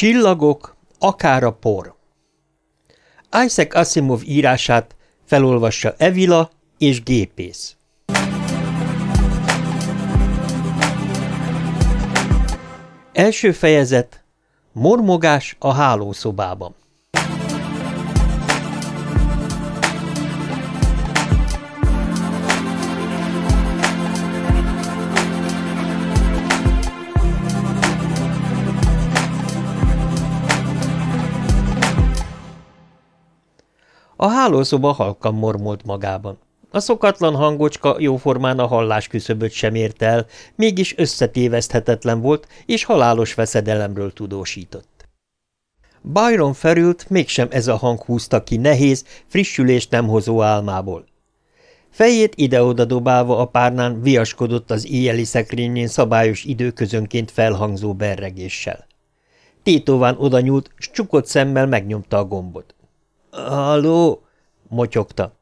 Csillagok, akár a por. Isaac Asimov írását felolvassa Evila és Gépész. Első fejezet Mormogás a hálószobában A hálószoba halkan mormolt magában. A szokatlan hangocska jóformán a hallás küszöböt sem ért el, mégis összetéveszthetetlen volt, és halálos veszedelemről tudósított. Byron felült, mégsem ez a hang húzta ki nehéz, frissülést nem hozó álmából. Fejét ide-oda dobálva a párnán viaskodott az éjjeli szekrényén szabályos időközönként felhangzó berregéssel. Tétován oda nyúlt, s csukott szemmel megnyomta a gombot. – Halló! – motyogta.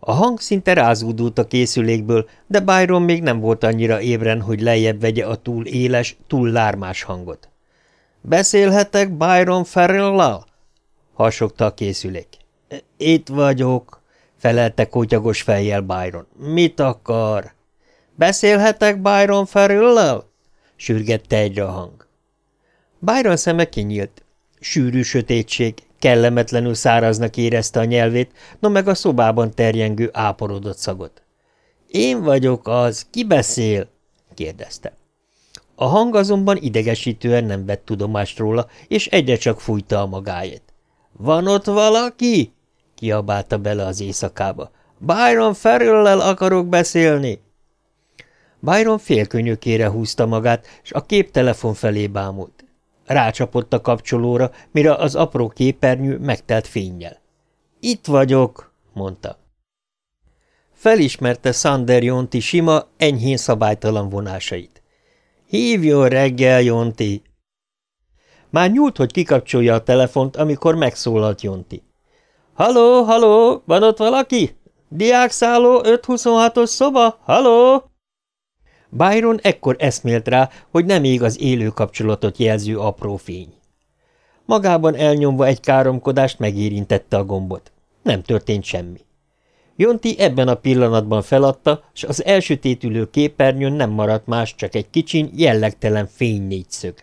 A hang szinte rázúdult a készülékből, de Byron még nem volt annyira ébren, hogy lejjebb vegye a túl éles, túl lármás hangot. – Beszélhetek Byron Ferrell-lal? – hasogta a készülék. – Itt vagyok – felelte kotyagos fejjel Byron. – Mit akar? – Beszélhetek Byron Ferrell-lel? – sürgette egyre a hang. Byron szeme kinyílt. Sűrű sötétség, Kellemetlenül száraznak érezte a nyelvét, no meg a szobában terjengő áporodott szagot. – Én vagyok az, ki beszél? – kérdezte. A hang azonban idegesítően nem vett tudomást róla, és egyre csak fújta a magáét. – Van ott valaki? – kiabálta bele az éjszakába. – Byron Ferrell-lel akarok beszélni! Byron félkönyökére húzta magát, és a képtelefon felé bámult. Rácsapott a kapcsolóra, mire az apró képernyő megtelt fényjel. – Itt vagyok – mondta. Felismerte Sander Jonti sima, enyhén szabálytalan vonásait. – Hívjon reggel, Jonti! Már nyúlt, hogy kikapcsolja a telefont, amikor megszólalt Jonti. – Haló, haló, van ott valaki? Diákszálló 526-os szoba, haló? Byron ekkor eszmélt rá, hogy nem ég az élő kapcsolatot jelző apró fény. Magában elnyomva egy káromkodást megérintette a gombot. Nem történt semmi. Jonti ebben a pillanatban feladta, és az elsötétülő képernyőn nem maradt más, csak egy kicsin, jellegtelen fény négyszög.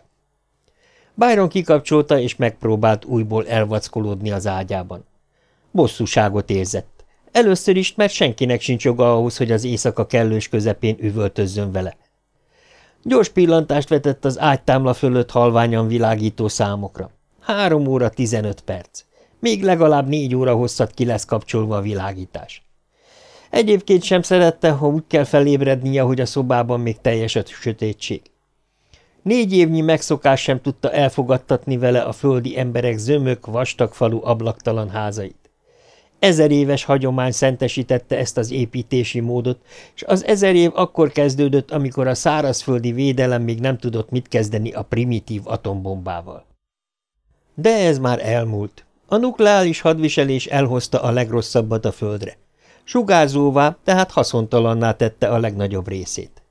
Byron kikapcsolta, és megpróbált újból elvackolódni az ágyában. Bosszúságot érzett. Először is, mert senkinek sincs joga ahhoz, hogy az éjszaka kellős közepén üvöltözzön vele. Gyors pillantást vetett az ágytámla fölött halványan világító számokra. Három óra tizenöt perc. Még legalább négy óra hosszat ki lesz kapcsolva a világítás. Egyébként sem szerette, ha úgy kell felébrednie, hogy a szobában még teljes a sötétség. Négy évnyi megszokás sem tudta elfogadtatni vele a földi emberek zömök, vastag falu ablaktalan házait. Ezer éves hagyomány szentesítette ezt az építési módot, és az ezer év akkor kezdődött, amikor a szárazföldi védelem még nem tudott mit kezdeni a primitív atombombával. De ez már elmúlt. A nukleáris hadviselés elhozta a legrosszabbat a földre. Sugárzóvá, tehát haszontalanná tette a legnagyobb részét.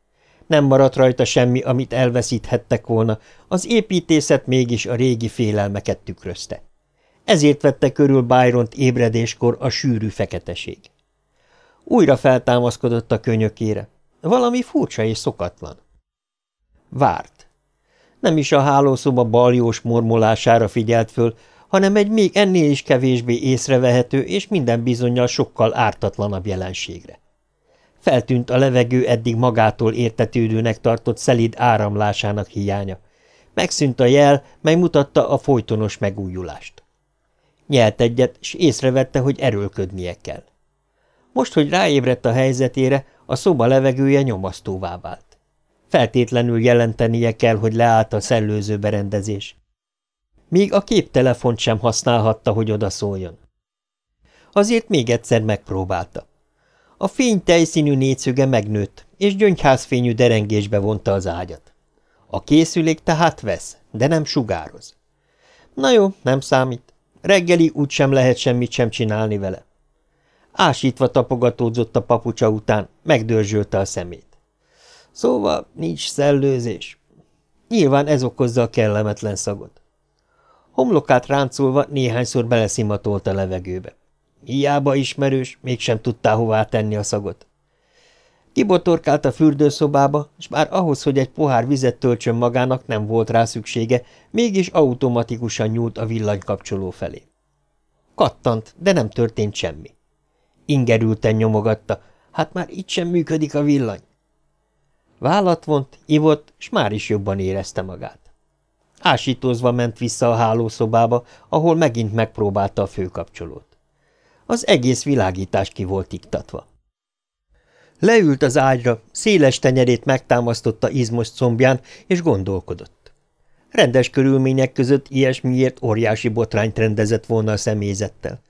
Nem maradt rajta semmi, amit elveszíthettek volna, az építészet mégis a régi félelmeket tükrözte. Ezért vette körül Byront ébredéskor a sűrű feketeség. Újra feltámaszkodott a könyökére. Valami furcsa és szokatlan. Várt. Nem is a hálószoba baljós mormolására figyelt föl, hanem egy még ennél is kevésbé észrevehető és minden bizonyal sokkal ártatlanabb jelenségre. Feltűnt a levegő eddig magától értetődőnek tartott szelid áramlásának hiánya. Megszűnt a jel, mely mutatta a folytonos megújulást. Nyelt egyet, és észrevette, hogy erőlködnie kell. Most, hogy ráébredt a helyzetére, a szoba levegője nyomasztóvá vált. Feltétlenül jelentenie kell, hogy leállt a szellőző berendezés. Míg a képtelefont sem használhatta, hogy odaszóljon. Azért még egyszer megpróbálta. A fény tejszínű négyszöge megnőtt, és gyöngyházfényű derengésbe vonta az ágyat. A készülék tehát vesz, de nem sugároz. Na jó, nem számít. Reggeli úgysem lehet semmit sem csinálni vele. Ásítva tapogatódzott a papucsa után, megdörzsölte a szemét. Szóval nincs szellőzés. Nyilván ez okozza a kellemetlen szagot. Homlokát ráncolva néhányszor beleszimatolt a levegőbe. Hiába ismerős, mégsem tudtá hová tenni a szagot. Kibotorkált a fürdőszobába, és már ahhoz, hogy egy pohár vizet töltsön magának, nem volt rá szüksége, mégis automatikusan nyúlt a villanykapcsoló felé. Kattant, de nem történt semmi. Ingerülten nyomogatta, hát már itt sem működik a villany. Vállat vont, ivott, és már is jobban érezte magát. Ásítózva ment vissza a hálószobába, ahol megint megpróbálta a főkapcsolót. Az egész világítás ki volt iktatva. Leült az ágyra, széles tenyerét megtámasztotta izmos combján, és gondolkodott. Rendes körülmények között ilyesmiért óriási botrányt rendezett volna a személyzettel.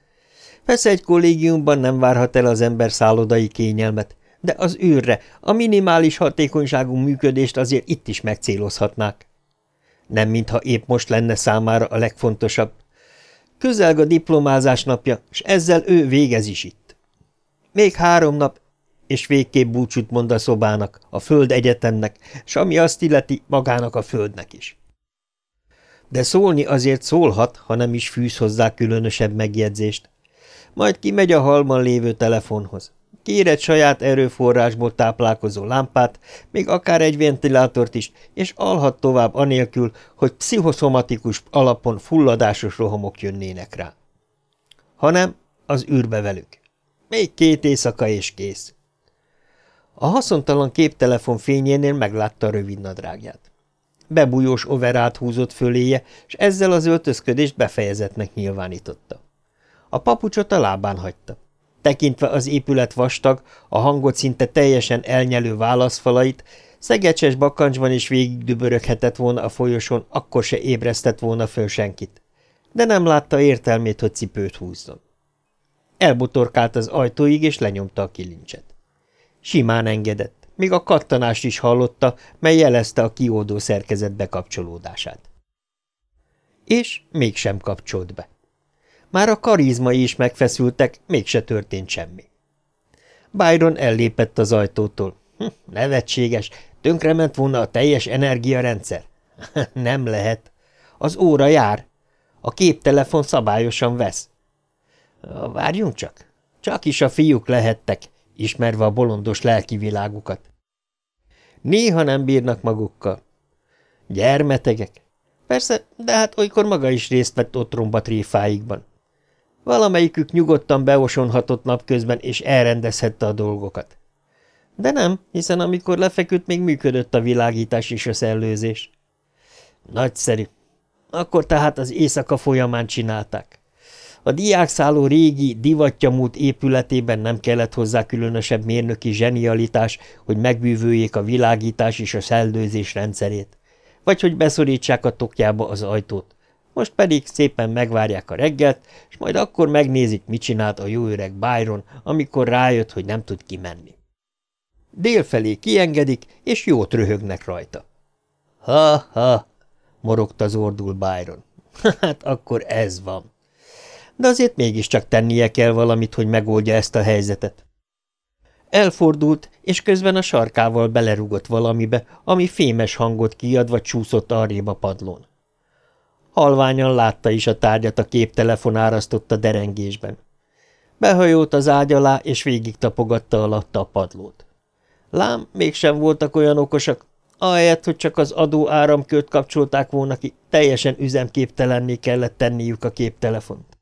Persze egy kollégiumban nem várhat el az ember szállodai kényelmet, de az űrre, a minimális hatékonyságú működést azért itt is megcélozhatnák. Nem mintha épp most lenne számára a legfontosabb. Közelg a diplomázás napja, és ezzel ő végez is itt. Még három nap, és végképp búcsút mond a szobának, a föld egyetemnek, s ami azt illeti magának a földnek is. De szólni azért szólhat, ha nem is fűz hozzá különösebb megjegyzést. Majd kimegy a halman lévő telefonhoz. Kér egy saját erőforrásból táplálkozó lámpát, még akár egy ventilátort is, és alhat tovább anélkül, hogy pszichoszomatikus alapon fulladásos rohamok jönnének rá. Hanem az űrbe velük. Még két éjszaka és kész. A haszontalan képtelefon fényénél meglátta a rövid nadrágját. Bebújós overát húzott föléje, és ezzel az öltözködést befejezetnek nyilvánította. A papucsot a lábán hagyta. Tekintve az épület vastag, a hangot szinte teljesen elnyelő válaszfalait, szegecses bakancsban is végig düböröghetett volna a folyosón, akkor se ébresztett volna föl senkit. De nem látta értelmét, hogy cipőt húzzon. Elbotorkált az ajtóig, és lenyomta a kilincset. Simán engedett, még a kattanást is hallotta, mely jelezte a kiódó szerkezet bekapcsolódását. És mégsem kapcsolt be. Már a karizmai is megfeszültek, mégse történt semmi. Byron ellépett az ajtótól. Hm, nevetséges, tönkrement volna a teljes energiarendszer. Nem lehet. Az óra jár. A képtelefon szabályosan vesz. Várjunk csak. Csak is a fiúk lehettek, ismerve a bolondos lelki világukat. Néha nem bírnak magukkal. Gyermetegek. Persze, de hát olykor maga is részt vett otromba tréfáikban. Valamelyikük nyugodtan beosonhatott napközben, és elrendezhette a dolgokat. De nem, hiszen amikor lefeküdt, még működött a világítás és a szellőzés. Nagyszerű. Akkor tehát az éjszaka folyamán csinálták. A diákszálló régi, divatja múlt épületében nem kellett hozzá különösebb mérnöki zsenialitás, hogy megbűvöljék a világítás és a szellőzés rendszerét, vagy hogy beszorítsák a tokjába az ajtót. Most pedig szépen megvárják a reggelt, és majd akkor megnézik, mit csinált a jó öreg Byron, amikor rájött, hogy nem tud kimenni. Délfelé kiengedik, és jót röhögnek rajta. Ha-ha, morogta zordul Byron. Hát akkor ez van de azért mégiscsak tennie kell valamit, hogy megoldja ezt a helyzetet. Elfordult, és közben a sarkával belerugott valamibe, ami fémes hangot kiadva csúszott arrébb a padlón. Halványan látta is a tárgyat a képtelefon árasztott a derengésben. Behajolt az ágy alá, és végig tapogatta alatta a padlót. Lám, mégsem voltak olyan okosak, ahelyett, hogy csak az adó áramkört kapcsolták volna ki, teljesen üzemképtelenné kellett tenniük a képtelefont.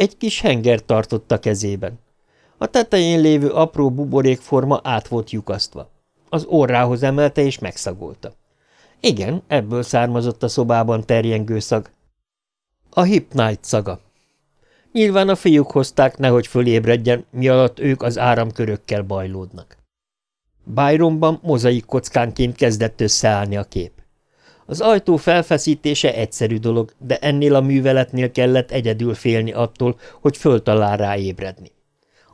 Egy kis henger tartott a kezében. A tetején lévő apró buborékforma át volt lyukasztva. Az orrához emelte és megszagolta. Igen, ebből származott a szobában terjengő szag. A Hypnite szaga. Nyilván a fiúk hozták, nehogy fölébredjen, mi alatt ők az áramkörökkel bajlódnak. Byronban mozaik kockánként kezdett összeállni a kép. Az ajtó felfeszítése egyszerű dolog, de ennél a műveletnél kellett egyedül félni attól, hogy föltalál rá ébredni.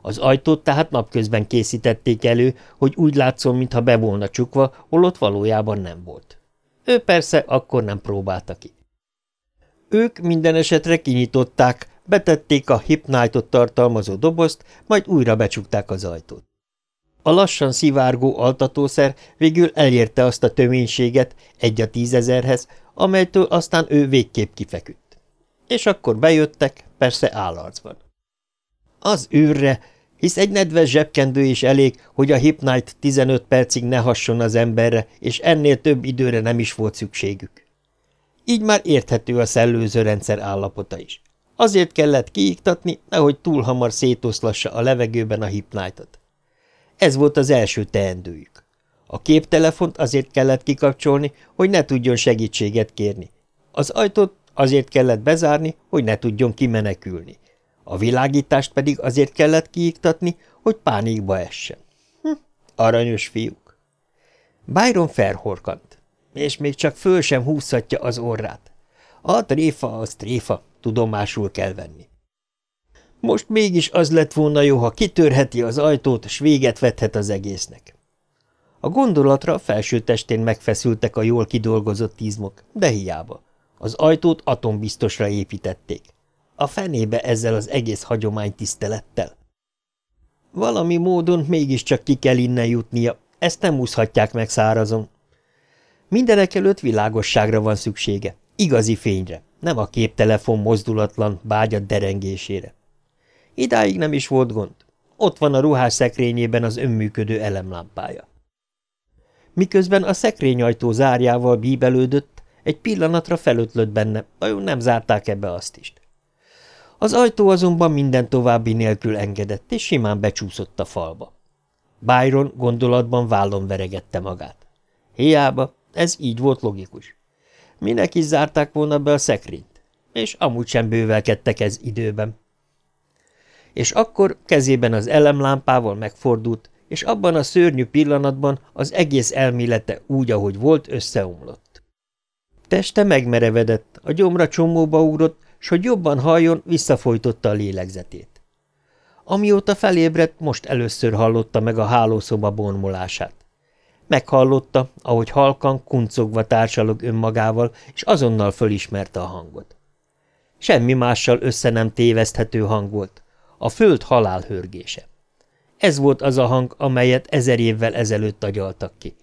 Az ajtót tehát napközben készítették elő, hogy úgy látszon, mintha be volna csukva, holott valójában nem volt. Ő persze akkor nem próbálta ki. Ők minden esetre kinyitották, betették a Hypnite-ot tartalmazó dobozt, majd újra becsukták az ajtót. A lassan szivárgó altatószer végül elérte azt a töménységet, egy a tízezerhez, amelytől aztán ő végképp kifeküdt. És akkor bejöttek, persze állarcban. Az űrre, hisz egy nedves zsebkendő is elég, hogy a Hypnite 15 percig ne hasson az emberre, és ennél több időre nem is volt szükségük. Így már érthető a szellőző rendszer állapota is. Azért kellett kiiktatni, nehogy túl hamar szétoszlassa a levegőben a Hypnite-ot. Ez volt az első teendőjük. A képtelefont azért kellett kikapcsolni, hogy ne tudjon segítséget kérni. Az ajtót azért kellett bezárni, hogy ne tudjon kimenekülni. A világítást pedig azért kellett kiiktatni, hogy pánikba essen. Hm, aranyos fiúk. Byron felhorkant, és még csak föl sem húzhatja az orrát. A tréfa az tréfa, tudomásul kell venni. Most mégis az lett volna jó, ha kitörheti az ajtót, s véget vethet az egésznek. A gondolatra felső testén megfeszültek a jól kidolgozott izmok, de hiába. Az ajtót atombiztosra építették. A fenébe ezzel az egész hagyomány tisztelettel. Valami módon mégiscsak ki kell innen jutnia, ezt nem úszhatják meg szárazon. Mindenek előtt világosságra van szüksége, igazi fényre, nem a képtelefon mozdulatlan, bágyat derengésére. Idáig nem is volt gond. Ott van a ruhás szekrényében az önműködő elemlámpája. Miközben a szekrényajtó zárjával bíbelődött, egy pillanatra felötlött benne, vajon nem zárták ebbe azt is. Az ajtó azonban minden további nélkül engedett, és simán becsúszott a falba. Byron gondolatban vállon veregette magát. Hiába, ez így volt logikus. Minek is zárták volna be a szekrényt? És amúgy sem bővelkedtek ez időben és akkor kezében az elemlámpával megfordult, és abban a szörnyű pillanatban az egész elmélete úgy, ahogy volt, összeomlott. Teste megmerevedett, a gyomra csomóba ugrott, s hogy jobban halljon, visszafolytotta a lélegzetét. Amióta felébredt, most először hallotta meg a hálószoba bonmolását. Meghallotta, ahogy halkan, kuncogva társalog önmagával, és azonnal fölismerte a hangot. Semmi mással össze nem téveszthető hang volt a föld halálhörgése. Ez volt az a hang, amelyet ezer évvel ezelőtt agyaltak ki.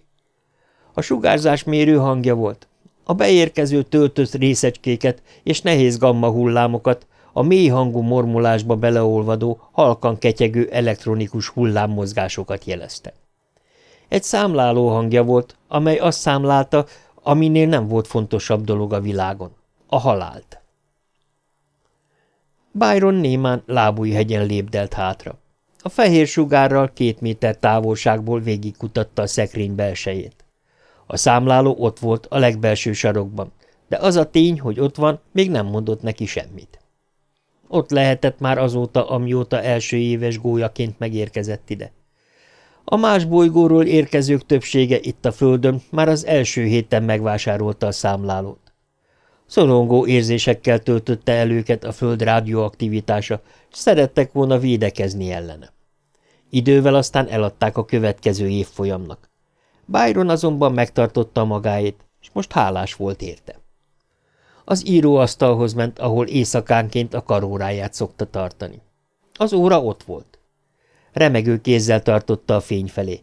A sugárzás mérő hangja volt, a beérkező töltött részecskéket és nehéz gamma hullámokat, a mély hangú mormolásba beleolvadó, halkan ketyegő elektronikus hullámmozgásokat jelezte. Egy számláló hangja volt, amely azt számlálta, aminél nem volt fontosabb dolog a világon, a halált. Byron némán lábújhegyen lépdelt hátra. A fehér sugárral két méter távolságból végigkutatta a szekrény belsejét. A számláló ott volt a legbelső sarokban, de az a tény, hogy ott van, még nem mondott neki semmit. Ott lehetett már azóta, amióta első éves gólyaként megérkezett ide. A más bolygóról érkezők többsége itt a földön már az első héten megvásárolta a számlálót. Szorongó érzésekkel töltötte el őket a föld rádióaktivitása, és szerettek volna védekezni ellene. Idővel aztán eladták a következő évfolyamnak. Byron azonban megtartotta magáét, és most hálás volt érte. Az íróasztalhoz ment, ahol éjszakánként a karóráját szokta tartani. Az óra ott volt. Remegő kézzel tartotta a fény felé.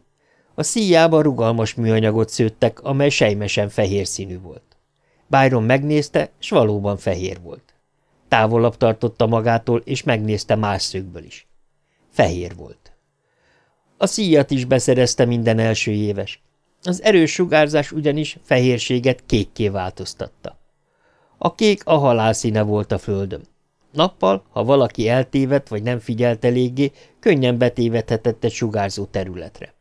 A szíjába rugalmas műanyagot szőttek, amely sejmesen fehér színű volt. Byron megnézte, s valóban fehér volt. Távolabb tartotta magától, és megnézte más szögből is. Fehér volt. A szíjat is beszerezte minden első éves. Az erős sugárzás ugyanis fehérséget kékké változtatta. A kék a halál színe volt a földön. Nappal, ha valaki eltévedt vagy nem figyelt eléggé, könnyen betévedhetett egy sugárzó területre.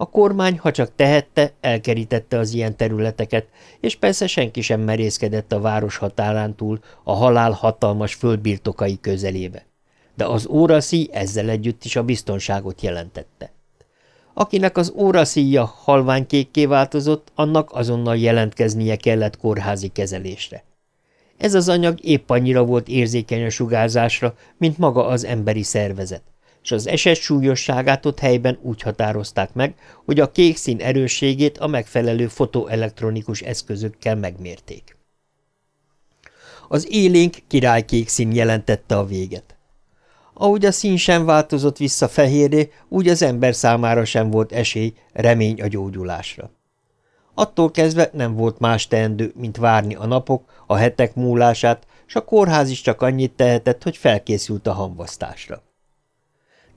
A kormány, ha csak tehette, elkerítette az ilyen területeket, és persze senki sem merészkedett a város határán túl a halál hatalmas földbirtokai közelébe. De az óraszíj ezzel együtt is a biztonságot jelentette. Akinek az óraszíja halványkékké változott, annak azonnal jelentkeznie kellett kórházi kezelésre. Ez az anyag épp annyira volt érzékeny a sugárzásra, mint maga az emberi szervezet és az eset súlyosságát ott helyben úgy határozták meg, hogy a kék szín erősségét a megfelelő fotoelektronikus eszközökkel megmérték. Az élénk királykék szín jelentette a véget. Ahogy a szín sem változott vissza fehéré, úgy az ember számára sem volt esély, remény a gyógyulásra. Attól kezdve nem volt más teendő, mint várni a napok, a hetek múlását, s a kórház is csak annyit tehetett, hogy felkészült a hamvasztásra.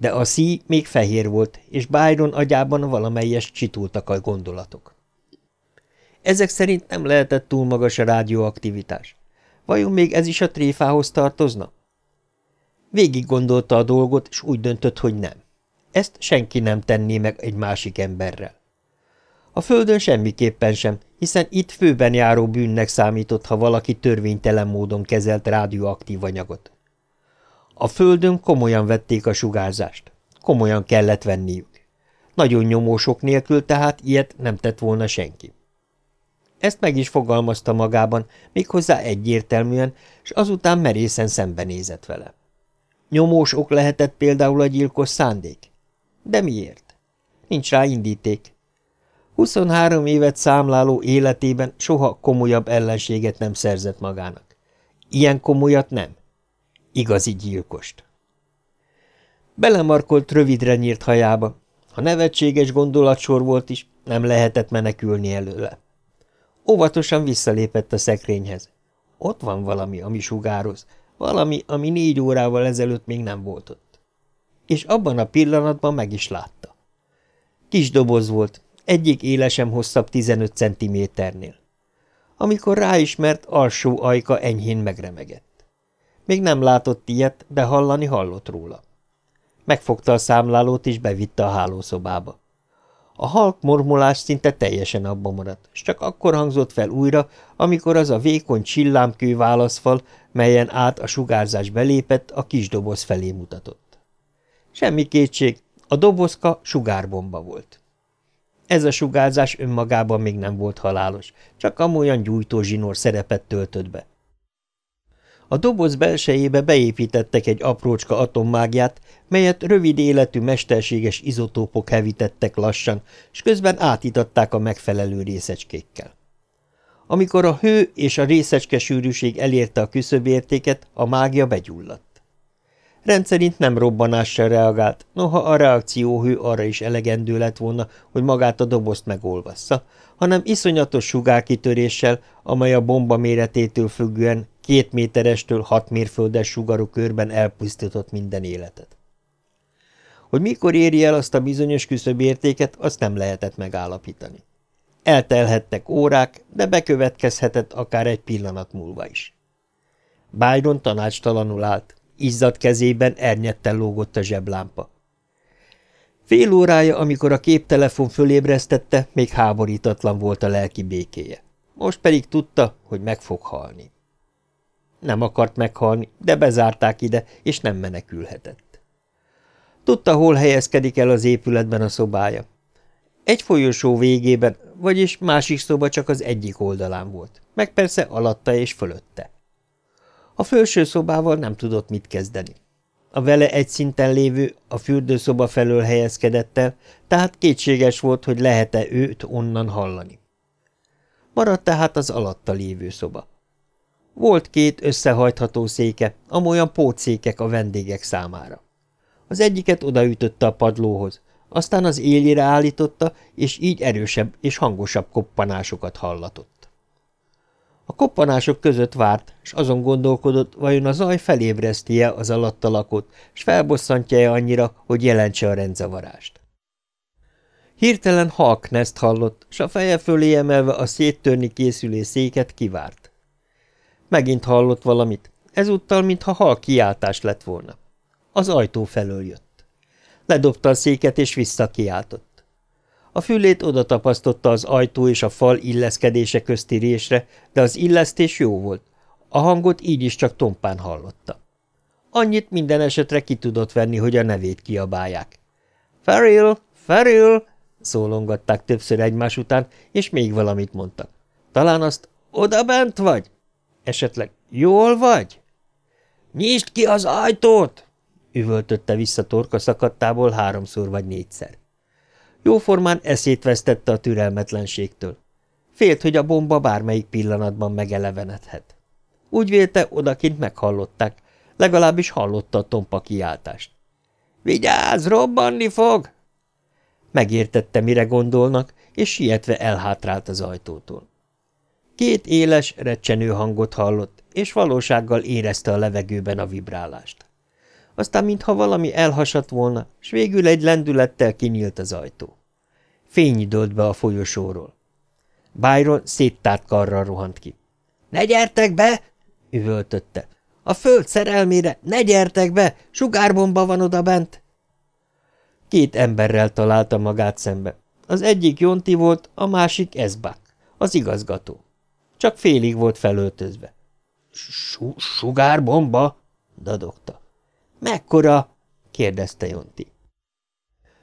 De a szí még fehér volt, és Byron agyában valamelyes csitultak a gondolatok. Ezek szerint nem lehetett túl magas a rádióaktivitás. Vajon még ez is a tréfához tartozna? Végig gondolta a dolgot, és úgy döntött, hogy nem. Ezt senki nem tenné meg egy másik emberrel. A földön semmiképpen sem, hiszen itt főben járó bűnnek számított, ha valaki törvénytelen módon kezelt rádióaktív anyagot. A földön komolyan vették a sugárzást. Komolyan kellett venniük. Nagyon nyomósok nélkül tehát ilyet nem tett volna senki. Ezt meg is fogalmazta magában, méghozzá egyértelműen, és azután merészen szembenézett vele. Nyomós ok lehetett például a gyilkos szándék? De miért? Nincs rá indíték. 23 évet számláló életében soha komolyabb ellenséget nem szerzett magának. Ilyen komolyat nem. Igazi gyilkost. Belemarkolt rövidre nyírt hajába. Ha nevetséges gondolatsor volt is, nem lehetett menekülni előle. Óvatosan visszalépett a szekrényhez. Ott van valami, ami sugároz, valami, ami négy órával ezelőtt még nem volt ott. És abban a pillanatban meg is látta. Kis doboz volt, egyik éle sem hosszabb 15 centiméternél. Amikor ráismert, alsó ajka enyhén megremegett. Még nem látott ilyet, de hallani hallott róla. Megfogta a számlálót és bevitte a hálószobába. A halk mormolás szinte teljesen abba maradt, és csak akkor hangzott fel újra, amikor az a vékony csillámkő válaszfal, melyen át a sugárzás belépett, a kis doboz felé mutatott. Semmi kétség, a dobozka sugárbomba volt. Ez a sugárzás önmagában még nem volt halálos, csak amolyan gyújtó zsinór szerepet töltött be. A doboz belsejébe beépítettek egy aprócska atommágiát, melyet rövid életű mesterséges izotópok hevítettek lassan, és közben átítatták a megfelelő részecskékkel. Amikor a hő és a részecske sűrűség elérte a küszöbértéket, a mágia begyulladt. Rendszerint nem robbanással reagált, noha a reakcióhő arra is elegendő lett volna, hogy magát a dobozt megolvassza, hanem iszonyatos sugárkitöréssel, amely a bomba méretétől függően két méterestől hat mérföldes sugarú körben elpusztított minden életet. Hogy mikor éri el azt a bizonyos küszöbértéket, azt nem lehetett megállapítani. Eltelhettek órák, de bekövetkezhetett akár egy pillanat múlva is. Byron tanácstalanul állt, izzadt kezében ernyetten lógott a zseblámpa. Fél órája, amikor a képtelefon fölébresztette, még háborítatlan volt a lelki békéje. Most pedig tudta, hogy meg fog halni. Nem akart meghalni, de bezárták ide, és nem menekülhetett. Tudta, hol helyezkedik el az épületben a szobája. Egy folyosó végében, vagyis másik szoba csak az egyik oldalán volt, meg persze alatta és fölötte. A felső szobával nem tudott mit kezdeni. A vele egy szinten lévő, a fürdőszoba felől helyezkedett el, tehát kétséges volt, hogy lehet-e őt onnan hallani. Maradt tehát az alatta lévő szoba. Volt két összehajtható széke, amolyan pótszékek a vendégek számára. Az egyiket odaütötte a padlóhoz, aztán az élére állította, és így erősebb és hangosabb koppanásokat hallatott. A koppanások között várt, és azon gondolkodott, vajon a zaj felébreszti-e az alatta lakót, és felbosszantja-e annyira, hogy jelentse a rendzavarást. Hirtelen halkneszt hallott, s a feje fölé emelve a széttörni készülő széket kivárt. Megint hallott valamit, ezúttal, mintha hal kiáltás lett volna. Az ajtó felől jött. Ledobta a széket, és visszakiáltott. A fülét oda tapasztotta az ajtó és a fal illeszkedése közti résre, de az illesztés jó volt. A hangot így is csak tompán hallotta. Annyit minden esetre ki tudott venni, hogy a nevét kiabálják. – Feril! Feril! – szólongatták többször egymás után, és még valamit mondtak. Talán azt – oda bent vagy? Esetleg – jól vagy? – Nyisd ki az ajtót! üvöltötte vissza torka szakadtából háromszor vagy négyszer. Jóformán eszét vesztette a türelmetlenségtől. Félt, hogy a bomba bármelyik pillanatban megelevenedhet. Úgy vélte, odakint meghallották, Legalábbis hallotta a tompa kiáltást. – Vigyázz, robbanni fog! Megértette, mire gondolnak, és sietve elhátrált az ajtótól. Két éles, recsenő hangot hallott, és valósággal érezte a levegőben a vibrálást. Aztán, mintha valami elhasadt volna, s végül egy lendülettel kinyílt az ajtó. Fény idölt be a folyosóról. Byron széttárt karral rohant ki. – Ne gyertek be! – üvöltötte. – A föld szerelmére, ne gyertek be! Sugárbomba van oda bent! Két emberrel találta magát szembe. Az egyik Jonti volt, a másik Ezbak, az igazgató. Csak félig volt felöltözve. – Sugárbomba? – dadogta. – Mekkora? – kérdezte Jonti.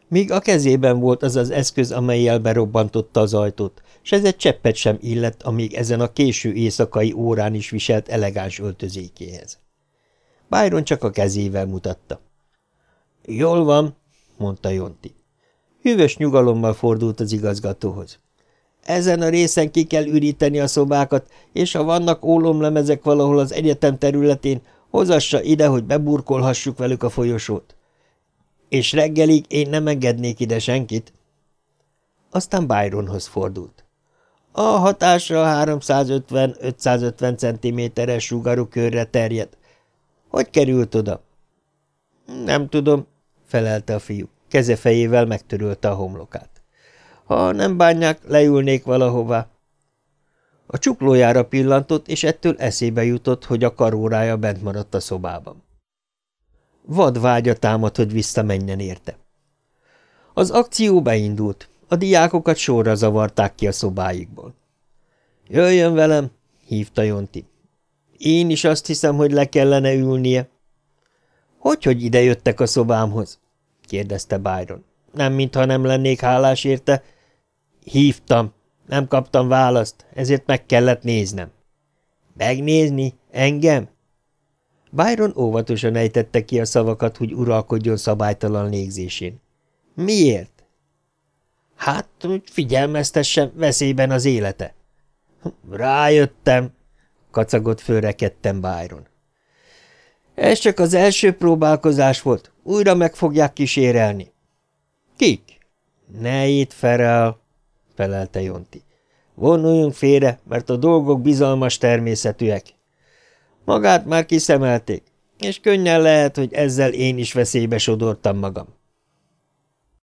Míg a kezében volt az az eszköz, amelyel berobbantotta az ajtót, s ez egy cseppet sem illett a még ezen a késő éjszakai órán is viselt elegáns öltözékéhez. Byron csak a kezével mutatta. – Jól van – mondta Jonti. Hűvös nyugalommal fordult az igazgatóhoz. Ezen a részen ki kell üríteni a szobákat, és ha vannak ólomlemezek valahol az egyetem területén, hozassa ide, hogy beburkolhassuk velük a folyosót. És reggelig én nem engednék ide senkit. Aztán Byronhoz fordult. A hatásra 350-550 cm-es sugarú körre terjed. Hogy került oda? Nem tudom, felelte a fiú. Keze fejével megtörölte a homlokát. Ha nem bánják, leülnék valahová. A csuklójára pillantott, és ettől eszébe jutott, hogy a karórája bent maradt a szobában. Vad vágya támad, hogy visszamenjen érte. Az akció beindult, a diákokat sorra zavarták ki a szobáikból. – Jöjjön velem! – hívta Jonti. – Én is azt hiszem, hogy le kellene ülnie. – Hogy, hogy ide jöttek a szobámhoz? – kérdezte Byron. – Nem, mintha nem lennék hálás érte. – Hívtam. Nem kaptam választ, ezért meg kellett néznem. – Megnézni? Engem? Byron óvatosan ejtette ki a szavakat, hogy uralkodjon szabálytalan légzésén. Miért? Hát, hogy figyelmeztessen veszélyben az élete. Rájöttem, kacagott fölrekedtem Byron. Ez csak az első próbálkozás volt, újra meg fogják kísérelni. Kik? Ne itt, Ferel, felelte Jonti. Vonuljunk félre, mert a dolgok bizalmas természetűek. Magát már kiszemelték, és könnyen lehet, hogy ezzel én is veszélybe sodortam magam.